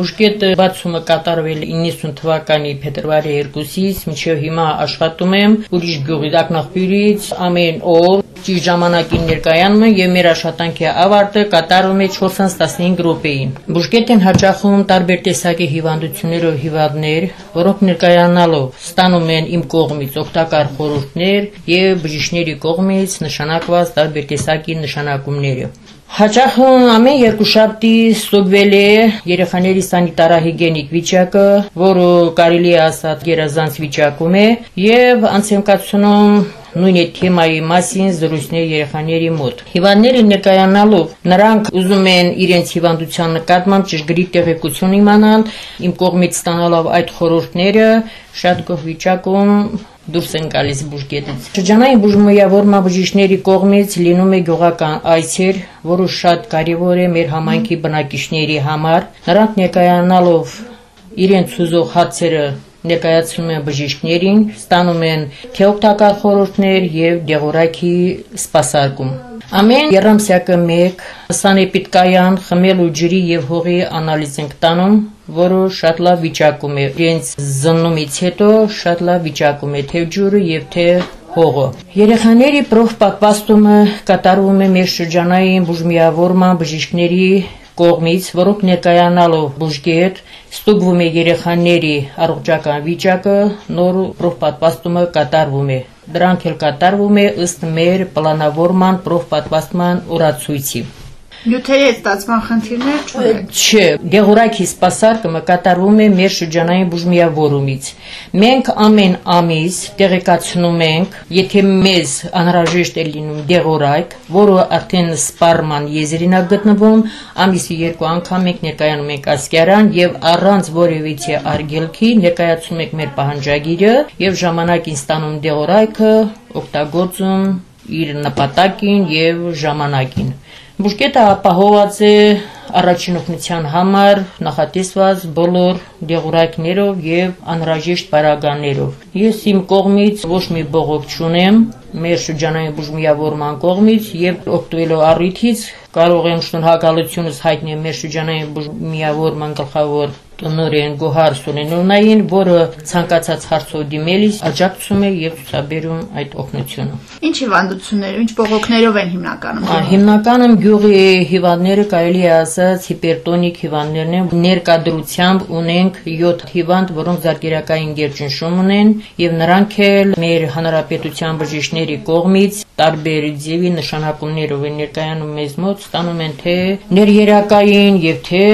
Բուժկետը բացումը կատարվել 90 թվականի փետրվարի 2-ից մինչև հիմա աշխատում եմ ուրիշ գյուղի Դակնախբյուրից ամեն օր ճիշտ ժամանակին ներկայանում եմ եւ մեր աշխատանքի ավարտը կատարում է 4-15 րոպեին։ Բուժկետեն հաճախում տարբեր տեսակի հիվանդություններով հիվանդներ, որոնք ներկայանալով ստանում են իմ կողմից օգտակար խորհուրդներ եւ բժիշկների կողմից նշանակված տարբեր տեսակի նշանակումները։ Հաճախ ամեն երկուշաբթի ստուգվել է երեխաների սանիտարահիգենիկ վիճակը, որը կարելի է ասած գերազանց վիճակում է եւ անց եմ կացնում նույն այդ թեմայի մասին զրույցներ երեխաների մոտ։ Հիվանդները ներկայանալով նրանք ուզում են իրենց հիվանդության նկատմամբ ճշգրիտ տեղեկություն իմանալ, իմ կողմից ստանալով այդ խորհուրդները շատ գոհ վիճակում դուրս են գալիս բուժկետից։ Շրջանային բուժմիավորման բժիշկների կողմից լինում է գյուղական այցեր, որը շատ կարևոր է մեր համայնքի բնակիչների համար։ Նրանք ներկայանալով իրենց ուզող հացերը ներկայացնում են բժիշկներին, ստանում են թե օգտակար խորհուրդներ եւ դեղորայքի սպասարկում։ Ամեն երամսյակը 1 սանեպիդկայան խմելու ջրի եւ հողի անալիզ ենք տանում, որը շատ լավ վիճակում է։ Իրենց զննումից հետո շատ լավ վիճակում է թե ջուրը եւ թե հողը։ Երեխաների պրոֆպատվաստումը կատարվում է մեր շրջանային բուժմիավորման բժիշկների կողմից, որոնք ներկայանալով բուժգետ ստուգվում է երեխաների առողջական վիճակը, նոր պրոֆպատվաստումը կատարվում է։ Դրանք էլ կատարվում է ըստ մեր պլանավորման պրոֆպատվաստման օրացույցի։ Նյութերի հետ ստացման խնդիրներ չունեք։ Չէ, Գեղորայքի սպասարկումը կատարվում է մեր շրջանային բուժմիավորումից։ Մենք ամեն ամիս տեղեկացնում ենք, եթե մեզ անհրաժեշտ է լինում Գեղորայք, որը արդեն սպարման եզրին է գտնվում, ամիսի երկու անգամ մենք ներկայանում ենք ասկերան եւ առանց որևիցե արգելքի ներկայացնում ենք մեր պահանջագիրը եւ ժամանակին ստանում Գեղորայքը, օգտագործում իր նպատակին եւ ժամանակին։ Բուժկետը ապահոված է առաջին օգնության համար նախատեսված բոլոր դեղորայքներով եւ անհրաժեշտ բարագաններով։ Ես իմ կողմից ոչ մի բողոք չունեմ մեր շրջանային բուժմիավորման կողմից եւ օգտվելով առիթից կարող եմ շնորհակալությունս հայտնել մեր շրջանային բուժմիավորման գլխավոր տնօրեն Գոհար Սուրենովնային, որը ցանկացած հարցով դիմելիս աջակցում է եւ ցուցաբերում այդ օգնությունը։ Ինչ հիվանդություններ, ինչ բողոքներով են հիմնականում։ Հիմնականում գյուղի հիվանդները կարելի է ասած հիպերտոնիկ հիվանդներն են։ Ներկադրությամբ ունենք 7 հիվանդ, որոնք զարգերակային գերճնշում ունեն եւ նրանք էլ մեր հանրապետության բժիշկների կողմից տարբեր ձևի նշանակումներով են ներկայանում մեզ մոտ, ստանում են թե ներերակային եւ թե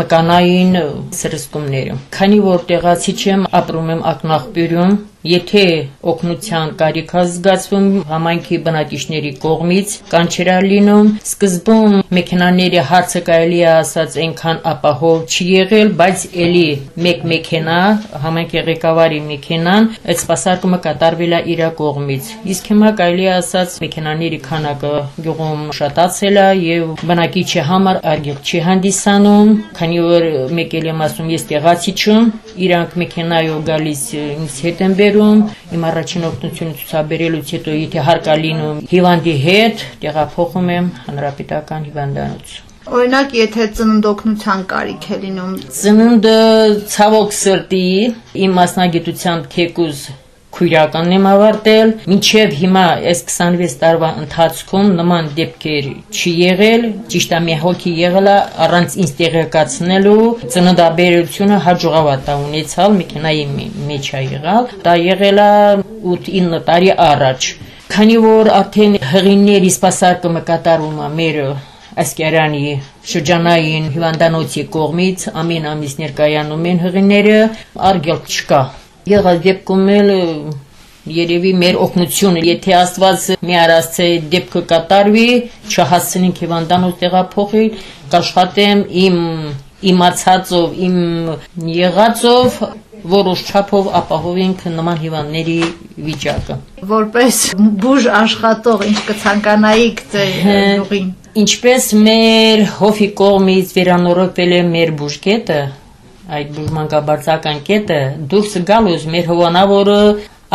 մկանային սրսկումները։ Քանի որ տեղացի չեմ, ապրում եմ Ակնախբյուրում, Եթե օգնության կարիք զգացվում համայնքի բնակիչների կողմից, կանչերալ լինում, սկզբում մեքենաների հարցը կարելի է ասած այնքան ապահով չի եղել, բայց ելի մեկ մեքենա, համայնքի ղեկավարի մեքենան, այդ սպասարկումը կատարվել է իր կողմից։ Իսկ հիմա կարելի է ասած մեքենաների քանակը գյուղում շատացել է եւ բնակիչի համար արգելք չի հանդիսանում, քանի որ մեկ էլ եմ ասում ես տեղացի չեմ, իրանք մեքենայով գալիս ինձ հետ են բերում, իմ առաջին օգնությունը ցուցաբերելուց հետո եթե հարկա լինում հիվանդի հետ տեղափոխում եմ հանրապետական հիվանդանոց։ Օրինակ, եթե ծննդօգնության կարիք է լինում, Ծնունդը ցավոք սրտի իմ մասնագիտությամբ թեկուզ քույրականն եմ ավարտել, մինչև հիմա այս 26 տարվա ընթացքում նման դեպքեր չի եղել, ճիշտ է մի հոգի եղել է առանց ինձ տեղեկացնելու, ծննդաբերությունը հաջողավատ է ունեցալ, մեքենայի մեջ է եղալ, դա եղել է 8-9 տարի առաջ։ Քանի որ արդեն հղիների սպասարկումը կատարվում է մեր Ասկերանի շրջանային հիվանդանոցի կողմից ամեն ամիս ներկայանում են հղիները, արգելք չկա։ Եղած դեպքում էլ երևի մեր օգնությունը, եթե Աստված մի արածե դեպքը կատարվի, չհասցնենք հիվանդանոց տեղափոխել, կաշխատեմ իմ իմացածով, իմ եղածով որոշ չափով ապահովենք նման հիվանդների վիճակը։ որպես բուժ աշխատող ինչ կցանկանայիք ձեր յուղին։ Ինչպես մեր հոֆի կողմից վերանորոգվել է մեր բուժկետը, այդ բուժմանկաբարձական կետը, դուրս գալուց մեր հովանավորը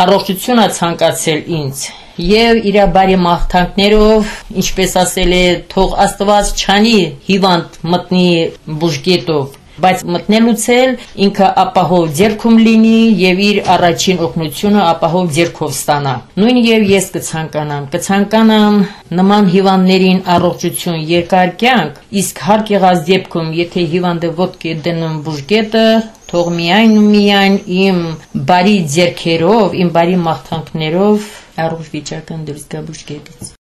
առողջություն է ցանկացել ինձ եւ իր բարի մաղթանքներով, ինչպես ասել է, թող Աստված չանի հիվանդ մտնի բուժկետով բայց մտնելուց էլ ինքը ապահով ձերքում լինի եւ իր առաջին օգնությունը ապահով ձերքով ստանա։ Նույն եւ ես կցանկանամ, կցանկանամ նման հիվանդներին առողջություն, երկար կյանք, իսկ հարկ եղած դեպքում, եթե հիվանդը ոտք է դնում բուժկետը, թող միայն ու միայն իմ բարի ձերքերով, իմ բարի մաղթանքներով առողջ վիճակն դուրս գա բուժկետից։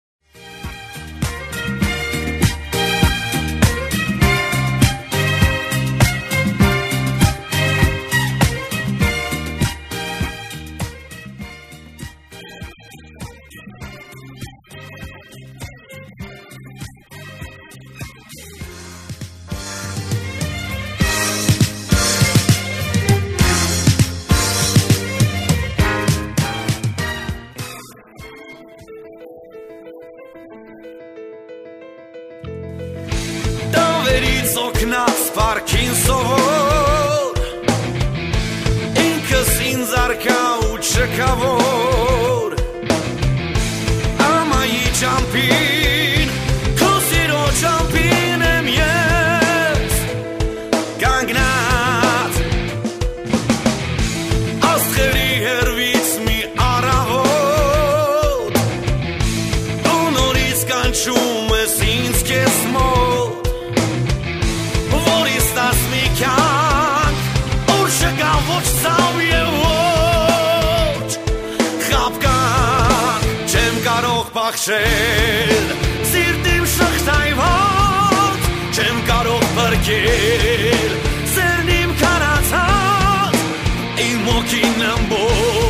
պախշել Սիրտիմ շղթայված Չեմ կարող բրկել Սերնիմ կանացած Իմ մոքին ըմբոստ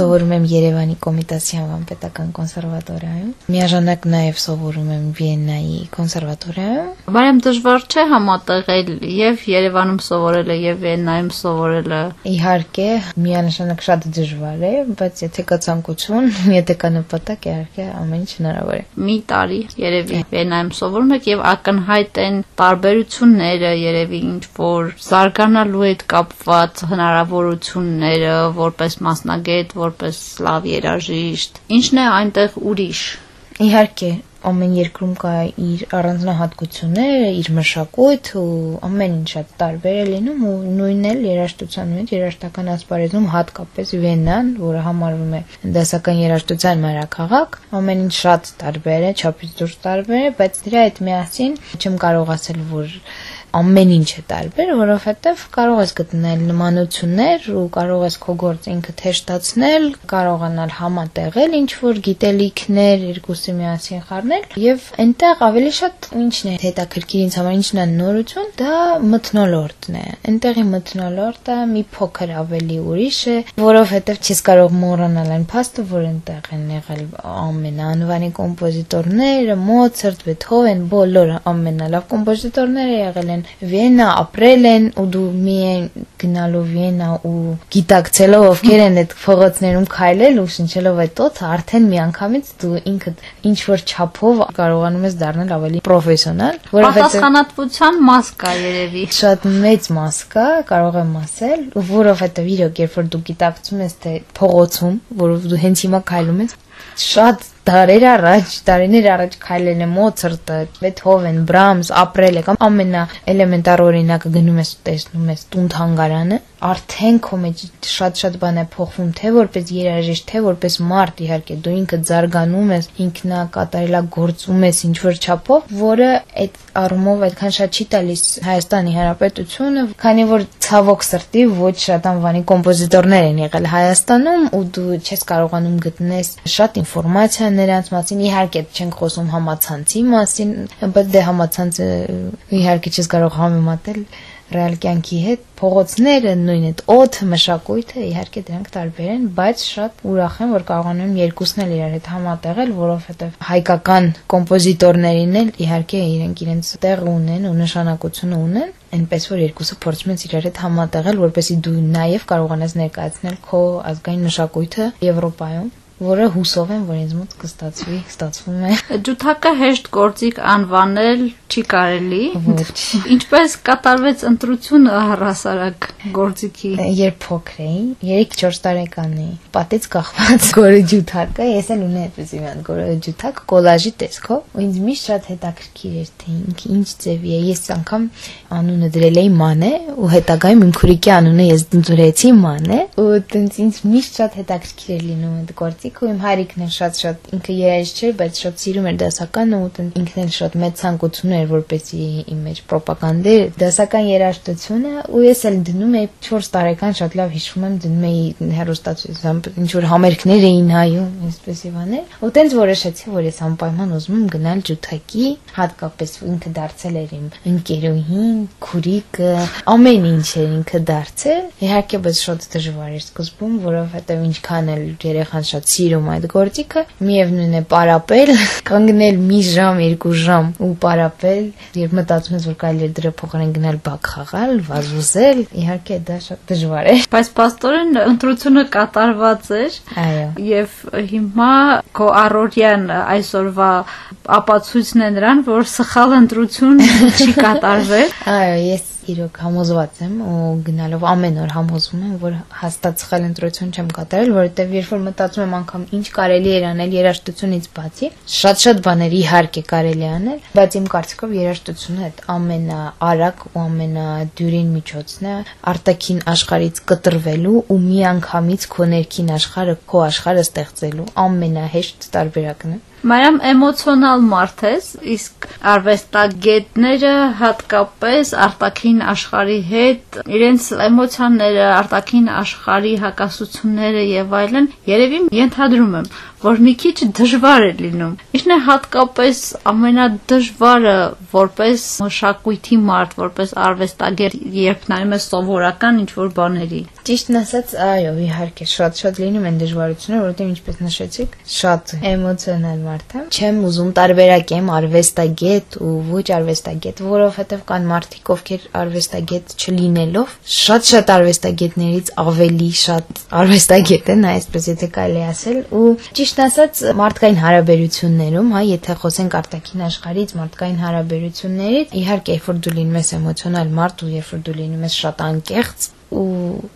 Սովորում եմ Երևանի Կոմիտասյան վանպետական կոնսերվատորիայում։ Միաժամանակ նաև սովորում եմ Վիեննայի կոնսերվատորիայում։ Բարեմ դժվար չէ համատեղել եւ Երևանում սովորելը եւ Վիեննայում սովորելը։ Իհարկե, միանշանակ շատ դժվար է, բայց եթե կա ցանկություն, եթե կա նպատակ, իհարկե ամեն ինչ հնարավոր է։ Մի տարի երևի Վիեննայում սովորում եք եւ ակնհայտ են տարբերությունները երևի ինչ որ զարգանալու հետ կապված հնարավորությունները որպես մասնագետ, որպես լավ երաժիշտ։ Ինչն է այնտեղ ուրիշ։ Իհարկե, ամեն երկրում կա իր առանձնահատկությունները, իր մշակույթ ու ամեն ինչ շատ տարբեր է լինում ու նույնն էլ երաժշտության մեջ երաժշտական ասպարեզում հատկապես Վիեննան, որը համարվում է դասական երաժշտության մայրաքաղաք, ամեն ինչ շատ տարբեր է, չափից դուրս տարբեր է, բայց դրա հետ միասին չեմ կարող ասել, որ ամեն ինչ է տարբեր, որովհետև կարող ես գտնել նմանություններ ու կարող ես քո գործը ինքդ հեշտացնել, կարողանալ համատեղել ինչ որ գիտելիքներ երկուսի միասին խառնել եւ այնտեղ ավելի շատ ինչն է հետաքրքիր ինձ համար ինչն է նորություն, դա մթնոլորտն է։ Այնտեղի մթնոլորտը մի փոքր ավելի ուրիշ է, որովհետև չես կարող մոռանալ այն փաստը, որ այնտեղ են եղել ամենաանվանի կոմպոզիտորները, Մոցարտ, Բեթհովեն, բոլորը ամենալավ կոմպոզիտորները եղել են Վիեննա, ապրել են ու դու միայն գնալով Վիեննա ու գիտակցելով ովքեր են այդ փողոցներում քայլել ու շնչելով այդ օդը, արդեն միանգամից դու ինքդ ինչ որ չափով կարողանում ես դառնալ ավելի պրոֆեսիոնալ, Պատասխանատվության մաս կա երևի։ շատ մեծ մաս կա, կարող եմ ասել, որովհետև իրոք երբ որ դու գիտակցում ես թե փողոցում, որով դու հենց հիմա քայլում ես, շատ դարեր առաջ, տարիներ առաջ քայլել է Մոցարտը, Բեթհովեն, Բրամս, ապրել է կամ ամենա էլեմենտար օրինակը գնում ես ու տեսնում ես տուն թանգարանը, արդեն քո մեջ շատ-շատ բան է փոխվում, թե որպես երաժիշտ, թե որպես մարդ, իհարկե, դու ինքդ զարգանում ես, ինքնակատարելագործում ես ինչ որ չափով, որը այդ առումով այդքան շատ չի տալիս Հայաստանի Հանրապետությունը, քանի որ ցավոք սրտի ոչ շատ անվանի կոմպոզիտորներ են եղել Հայաստանում ու դու չես կարողանում գտնես շատ ինֆորմացիա նրանց մասին, իհարկե չենք խոսում համացանցի մասին, բայց դե համացանցը իհարկե չես կարող համեմատել ռեալ կյանքի հետ փողոցները նույն այդ օդը մշակույթը իհարկե դրանք տարբեր են բայց շատ ուրախ եմ որ կարողանում եմ երկուսն էլ իրար հետ համատեղել որովհետև հայկական կոմպոզիտորներին էլ իհարկե իրենք իրենց տեղ ունեն ու նշանակությունը ունեն այնպես որ երկուսը փորձում են իրար հետ համատեղել որպեսզի դու նաև կարողանաս ներկայացնել քո ազգային մշակույթը Եվրոպայում որը հուսով եմ, որ ինձ մոտ կստացվի, ստացվում է։ Ջութակը հեշտ գործիք անվանել չի կարելի։ Ոչ։ Ինչպես կատարվեց ընտրությունը առհասարակ գործիքի։ Երբ փոքր էի, 3-4 տարեկան էի, պատից կախված գորը ջութակը, ես էլ ունեի այդպես մի հատ գորը ջութակ կոլաժի տեսքով, ու ինձ միշտ շատ հետաքրքիր էր թե ինքը ինչ ձևի է։ Ես անգամ անունը դրել էի Մանե, ու հետագայում իմ քուրիկի անունը ես դրեցի Մանե, ու տենց ինձ միշտ շատ հետաքրքիր էր լինում այդ գործիքը, ու իմ հայրիկն էլ շատ-շատ ինքը երաժիշտ չէր, բայց շատ սիրում էր դասականը ու ինքն էլ շատ մեծ ցանկություն էր, որպեսզի իմ մեջ ռոպագանդեր դասական երաժշտությունը, ու ես էլ դնում էի 4 տարեկան շատ լավ հիշում եմ դնում էի հերոստատուսам ինչ որ համերգներ էին հայում, այսպես եւ անել, ու տենց որոշեցի, որ ես անպայման ուզում եմ գնալ ջութակի, հատկապես ինքը դարձել էր իմ ընկերուհին, քուրիկը, ամեն ինչ էր ինքը դարձել։ Իհարկե, բայց շատ դժվար էր սկզբում, որովհետեւ ինչքան էլ երեխան շատ սիրում այդ գործիքը, միևնույն է պարապել, կանգնել մի ժամ, երկու ժամ ու պարապել, երբ մտածում ես, որ կարելի է դրա փոխարեն գնալ բակ խաղալ, վազուզել, իհարկե դա շատ դժվար է։ Բայց պաստորեն ընտրությունը կատարված էր։ Այո։ Եվ հիմա քո առօրյան այսօրվա ապացույցն է նրան, որ սխալ ընտրություն չի կատարվել։ Այո, ես իրոք համոզված եմ ու գնալով ամեն օր համոզվում եմ, որ հաստատ սխալ ընտրություն չեմ կատարել, որովհետև երբ որ մտածում եմ անգամ ինչ կարելի էր անել երաժշտությունից բացի, շատ-շատ բաներ իհարկե կարելի անել, բայց իմ կարծիքով երաժշտությունը այդ ամենաարագ ու ամենադյուրին միջոցն է արտաքին աշխարից կտրվելու ու միանգամից քո ներքին աշխարհը, քո աշխարհը ստեղծելու ամենահեշտ տարբերակն է։ Մարիամ էմոցիոնալ մարդ ես, իսկ արվեստագետները հատկապես արտաքին աշխարհի հետ իրենց էմոցիաները, արտաքին աշխարհի հակասությունները եւ այլն երևի ենթադրում եմ, որ մի քիչ դժվար է լինում։ Ինչն է հատկապես ամենադժվարը որպես մշակույթի մարդ, որպես արվեստագետ, երբ նայում ես սովորական ինչ-որ բաների։ Ճիշտն ասած, այո, իհարկե, շատ-շատ լինում են դժվարություններ, որովհետև ինչպես նշեցիք, շատ էմոցիոնալ մարդ եմ։ Չեմ ուզում տարբերակեմ արվեստագետ ու ոչ արվեստագետ, որովհետև կան մարդիկ, ովքեր արվեստագետ չլինելով, շատ-շատ արվեստագետներից ավելի շատ արվեստագետ են, այսպես եթե կարելի ասել, ու ճիշտ ասած, մարդկային հարաբերություններում, հա, եթե խոսենք արտաքին աշխարհից, մարդկային հարաբերություններից, իհարկե, երբ որ դու լինում ես էմոցիոնալ մարդ ու երբ որ դու լինում ես շատ անկեղծ, ու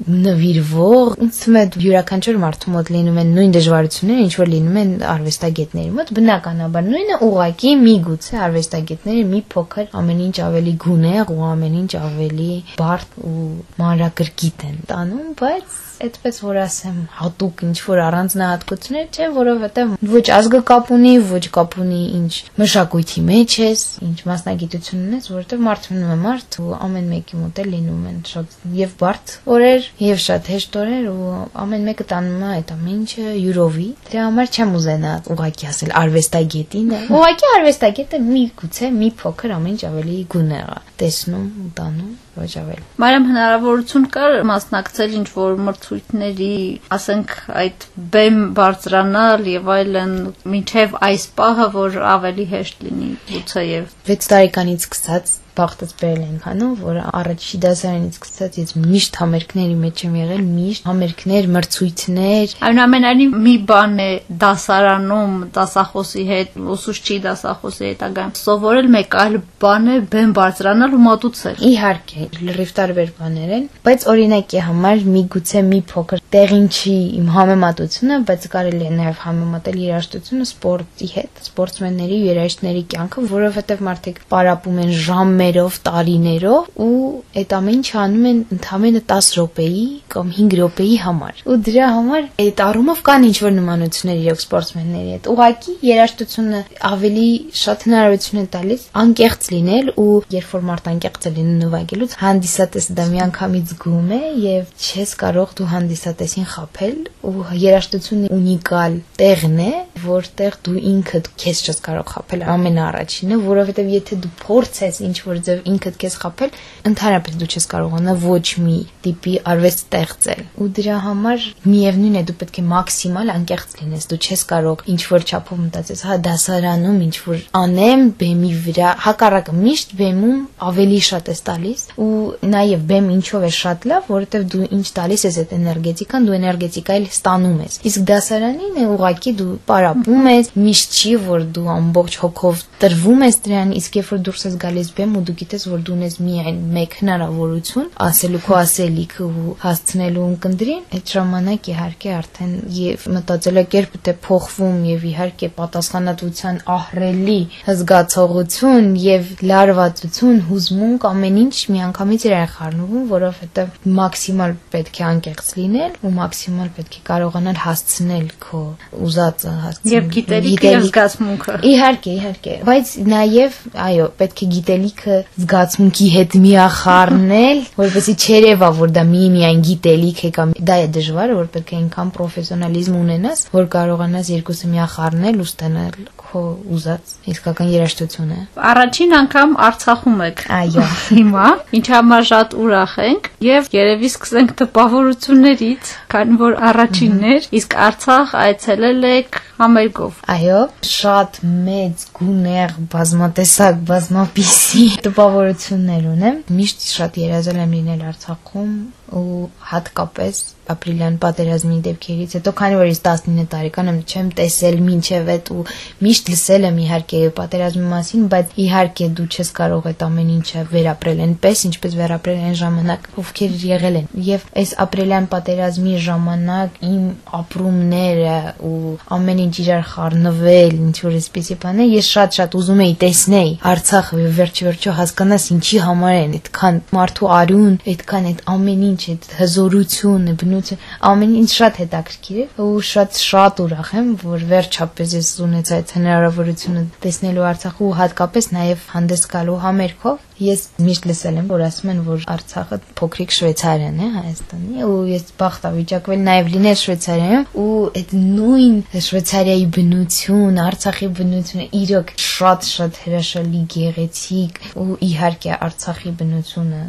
նվիրվող ինձ յուրաքանչյուր մարդու մոտ լինում են նույն դժվարությունները ինչ որ լինում են արվեստագետների մոտ բնականաբար նույնը ուղակի միգուցե արվեստագետները մի փոքր ամեն ինչ ավելի գունեղ ու ամեն ինչ ավելի բարդ ու մանրակրկիտ են տանում բայց այդպես որ ասեմ հատուկ ինչ որ առանձնահատկություններ չէ, որովհետև ոչ ազգը կապ ունի, ոչ կապ ունի ինչ մշակույթի մեջ ես, ինչ մասնագիտություն ունես, որովհետև մարդ մնում է մարդ ու ամեն մեկի մոտ է լինում են շատ եւ բարդ օրեր եւ շատ հեշտ օրեր ու ամեն մեկը տանում է այդ ամեն ինչը յուրովի։ Դրա համար չեմ ուզենա ուղակի ասել արվեստագետին Ուղակի արվեստագետը մի գուցե մի փոքր ամեն ինչ ավելի գունեղ է տեսնում ու տանում ոչ ավելի։ Մարիամ հնարավորություն կար մասնակցել ինչ որ մրցույթների, ասենք այդ բեմ բարձրանալ եւ այլն, մինչեւ այս պահը, որ ավելի հեշտ լինի գուցե եւ 6 տարեկանից սկսած բախտից բերել հանում, որ առաջի դասարանից սկսած ես միշտ համերգների մեջ եմ եղել, միշտ համերգներ, մրցույթներ։ Այնուամենայնիվ մի բան է դասարանում դասախոսի հետ, ուսուցչի դասախոսի հետ ագամ սովորել մեկ այլ բան է բեմ բարձրանալ ու մատուցել։ Իհարկե, լրիվ տարբեր բաներ են, բայց օրինակի համար միգուցե մի փոքր տեղին չի իմ համեմատությունը, բայց կարելի է նաև համեմատել երաժշտությունը սպորտի հետ, սպորտսմենների, երաժիշտների կյանքը, որովհետև մարդիկ պարապում են ժամ ժամերով, տարիներով ու այդ ամեն ինչը անում են ընդամենը 10 րոպեի կամ 5 րոպեի համար։ Ու դրա համար այդ առումով կան ինչ որ նմանություններ իրոք սպորտմենների հետ։ Ուղղակի երաժշտությունը ավելի շատ հնարավորություն է տալիս անկեղծ լինել ու երբ որ մարդ անկեղծ է լինում նվագելուց, հանդիսատեսը դա մի անգամից զգում է եւ չես կարող դու հանդիսատեսին խაფել ու երաժշտությունը ունիկալ տեղն է, որտեղ դու ինքդ քեզ չես կարող խაფել ամենաառաջինը, որովհետեւ եթե դու փորձես ինչ որ ձև ինքդ քեզ խապել, ընդհանրապես դու չես կարողանա ոչ մի տիպի արվեստ ստեղծել։ Ու դրա համար միևնույն է դու պետք է մաքսիմալ անկեղծ լինես։ Դու չես կարող ինչ որ չափով մտածես, հա դասարանում ինչ որ անեմ բեմի վրա, հակառակը միշտ բեմում ավելի շատ ես տալիս ու նաև բեմ ինչով է շատ լավ, որովհետև դու ինչ տալիս ես այդ էներգետիկան, դու էներգետիկայել ստանում ես։ Իսկ դասարանին է ուղակի դու պարապում ես, միշտ չի որ դու ամբողջ հոգով տրվում ես դրան, իսկ երբ որ դուրս ես գալիս բեմ ու դու գիտես որ դու ունես միայն մեկ հնարավորություն ասելու քո ասելիքը ու հասցնելու ունկնդրին, այդ ժամանակ իհարկե արդեն եւ մտածելակերպը դե փոխվում եւ իհարկե պատասխանատվության ահռելի զգացողություն եւ լարվածություն, հուզմունք ամեն ինչ միանգամից իրար խառնվում, որովհետեւ մաքսիմալ պետք է անկեղծ լինել ու մաքսիմալ պետք է կարողանալ հասցնել քո ուզածը հասցնել։ Եվ գիտելիքը զգացմունքը։ Իհարկե, իհարկե, բայց նաև, այո, պետք է գիտելիքը զգացմունքի հետ միախառնել, որովհետեւ չերևա, որ դա մի միայն գիտելիք է կամ դա է դժվարը, որ պետք է այնքան պրոֆեսիոնալիզմ ունենաս, որ կարողանաս երկուսը միախառնել ու ստանալ քո ուզած իսկական երաժշտությունը։ Առաջին անգամ Արցախում եք։ Այո։ Հիմա, ինչ համար շատ ուրախ ենք եւ երևի սկսենք տպավորություններից, քանի որ առաջիններ, իսկ Արցախ այցելել եք համերգով։ Այո, շատ մեծ գուներ, բազմատեսակ, բազմապիսի տպավորություններ ունեմ։ Միշտ շատ երազել եմ լինել Արցախում ու հատկապես ապրիլյան պատերազմի դեպքերից հետո, քանի որ ես 19 տարեկան եմ, չեմ տեսել մինչև այդ ու միշտ լսել եմ իհարկե պատերազմի մասին, բայց իհարկե դու չես կարող այդ ամեն ինչը վերապրել այնպես, ինչպես վերապրել այն ժամանակ, ովքեր եղել են։ Եվ այս ապրիլյան պատերազմի ժամանակ իմ ապրումները ու ամեն ինչ իրար խառնվել, ինչ որ այսպեսի բաներ, ես շատ-շատ ուզում էի տեսնել Արցախը եւ վերջ-վերջո հասկանաս ինչի համար են այդքան մարդու արյուն, այդքան այդ ամեն ինչ, այդ հզորությունը, բնություն, ամեն ինչ շատ հետաքրքիր է ու շատ շատ ուրախ եմ, որ վերջապես ես ունեցա այդ հնարավորությունը տեսնելու Արցախը ու հատկապես նաև հանդես գալու համերգով Ես միշտ լսել եմ, որ ասում են, որ Արցախը փոքրիկ Շվեյցարիան է Հայաստանի, ու ես բախտավիճակվել նաև լինել Շվեյցարիայում, ու այդ նույն Շվեյցարիայի բնություն, Արցախի բնությունը իրոք շատ-շատ հրաշալի, գեղեցիկ, ու իհարկե Արցախի բնությունը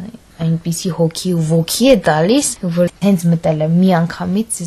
այնպիսի հոգի ու ոգի է տալիս, որ հենց մտել եմ մի անգամից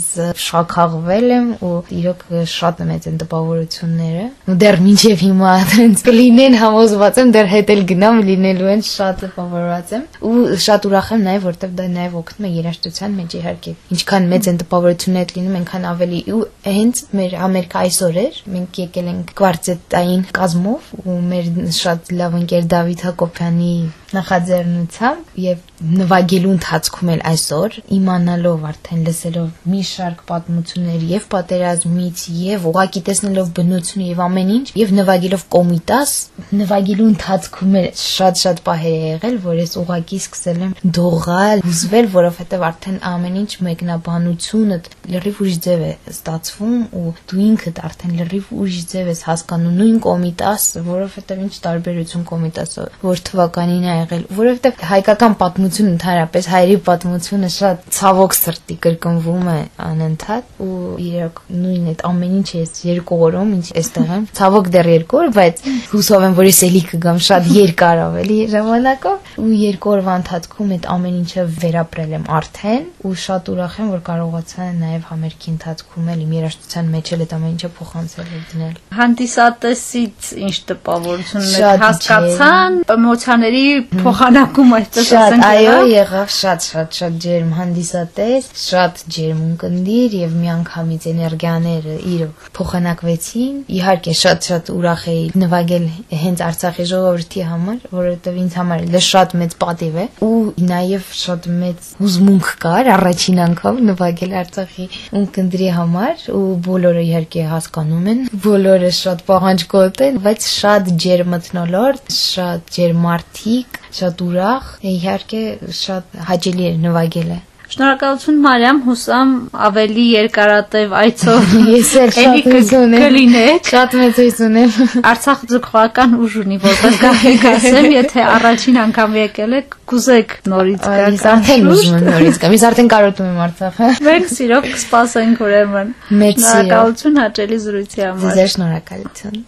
շաքաղվել եմ ու իրոք շատ եմ այդ տպավորությունները։ Ու դեռ մինչև հիմա հենց կլինեն համոզված եմ դեռ հետ էլ գնամ լինելու են շատ տպավորված եմ ու շատ ուրախ եմ նաև որտեվ դա նաև օգնում է երաժշտության մեջ իհարկե։ Ինչքան մեծ են տպավորությունները լինում, այնքան ավելի ու հենց մեր Ամերիկա այսօր էր, մենք եկել ենք կվարտետային կազմով ու մեր շատ լավ ընկեր Դավիթ Հակոբյանի նախաձեռնությամբ եւ նվագելու ընթացքում էլ այսօր իմանալով արդեն լսելով մի շարք պատմություններ եւ պատերազմից եւ ուղակի տեսնելով բնությունը եւ ամեն ինչ եւ նվագելով կոմիտաս նվագելու ընթացքում էլ շատ-շատ պահեր է եղել որ ես ուղակի սկսել եմ դողալ հուզվել որովհետեւ արդեն ամեն ինչ մեկնաբանությունը լրիվ ուրիշ ձև է ստացվում ու դու ինքդ արդեն լրիվ ուրիշ ձև ես հասկանում նույն կոմիտաս որովհետեւ ինչ տարբերություն կոմիտասը որ թվականին է եղել որովհետեւ հայկական պատմություն պատմությունը ընդհանրապես հայերի պատմությունը շատ ցավոք սրտի կրկնվում է անընդհատ ու իրոք նույն այդ ամեն ինչ ես երկու օրում ինչ էստեղ եմ ցավոք դեռ երկու օր բայց հուսով եմ որ ես էլի կգամ շատ երկար ավելի ժամանակով ու երկու օրվա ընթացքում այդ ամեն ինչը վերապրել եմ արդեն ու շատ ուրախ եմ որ կարողացա նաև համերգի ընթացքում էլ իմ երաժշտության մեջ էլ այդ ամեն ինչը փոխանցել ու դնել հանդիսատեսից ինչ տպավորություններ հասկացան էմոցիաների փոխանակում այդպես ասենք Այո, եղավ շատ շատ ջերմ հանդիսատես, շատ ջերմ ունկնդիր եւ միանգամից էներգիաները իրոք փոխանակվեցին։ Իհարկե շատ-շատ ուրախ էի նվագել հենց Արցախի ժողովրդի համար, որովհետեւ ինձ համար դա շատ մեծ պատիվ է ու նաեւ շատ մեծ հուզմունք կար առաջին անգամ նվագել Արցախի ունկնդրի համար ու բոլորը իհարկե հասկանում են, բոլորը շատ պահանջկոտ են, բայց շատ ջերմտնոլորտ, շատ ջերմարտիկ շատ ուրախ, իհարկե շատ հաճելի էր նվագելը։ Շնորհակալություն Մարիամ, հուսամ ավելի երկարատև այցով ես էլ շատ հույս ունեմ։ Շատ մեծ հույս ունեմ։ Արցախ ձգողական ուժ ունի, որպես գաղտնիք ասեմ, եթե առաջին անգամ եկել եք, կուզեք նորից գալ։ Ես արդեն ուզում եմ նորից գամ։ Ես արդեն կարոտում եմ Արցախը։ Մենք սիրով կսպասենք ուրեմն։ Մեծ Շնորհակալություն հաճելի զրույցի համար։ Ձեզ շնորհակալություն։